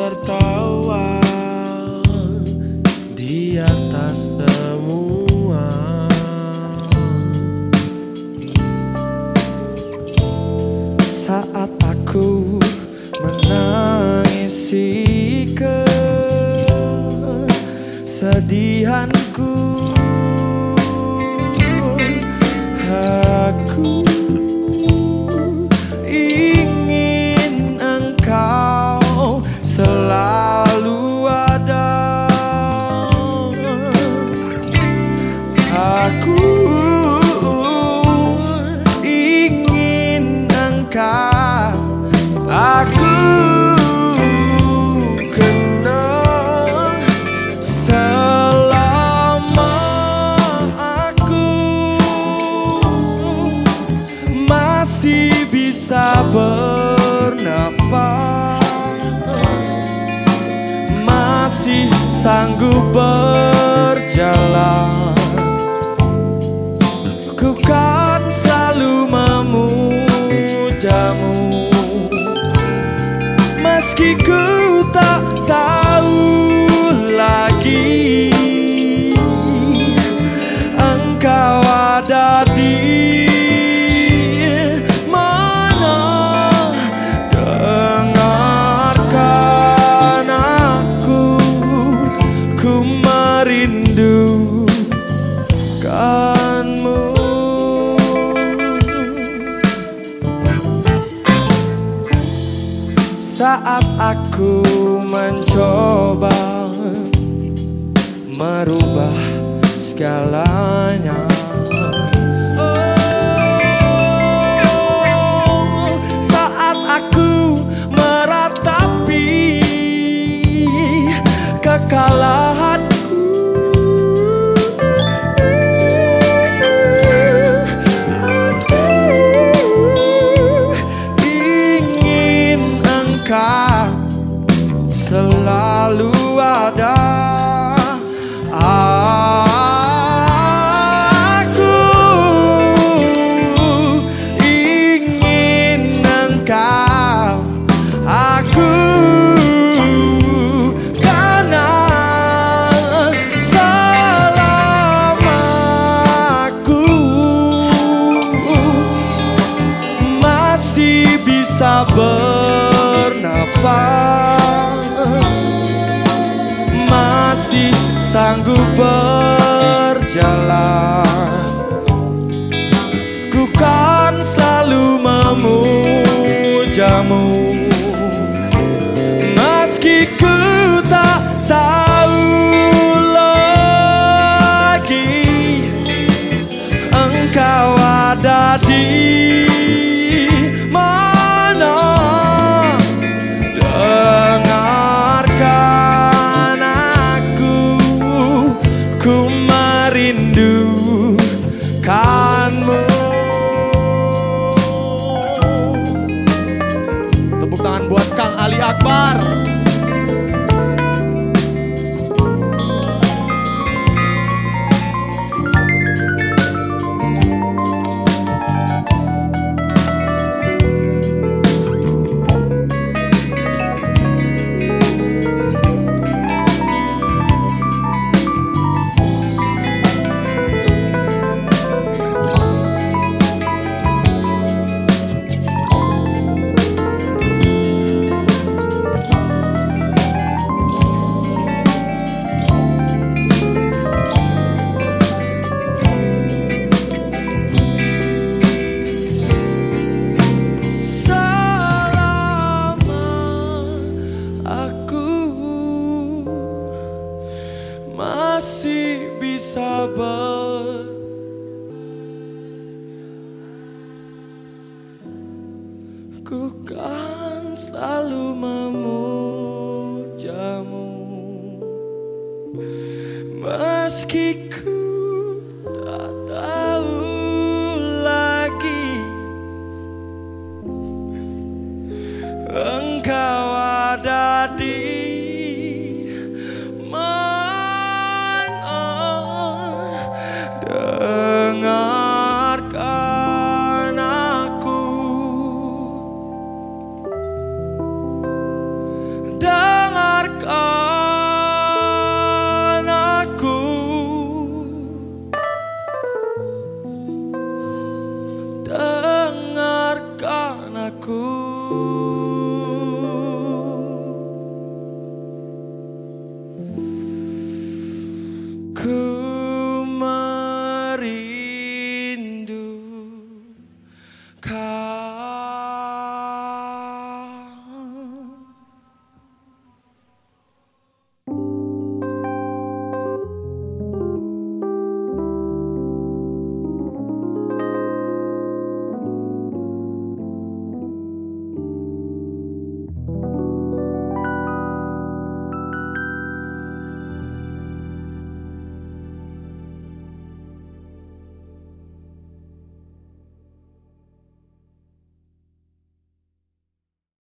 tertawa di atas semua. Saat aku menangisi kesedihanku Aku bisa bernafas. Masih sanggup berjalan. Ku kan selalu memujamu. Meski ku saat aku mencoba merubah segalanya masih sanggup berjalan. Ku kan selalu memujamu. Meski ku tak tahu lagi Engkau ada di Ku kan selalu memujamu. Meski ku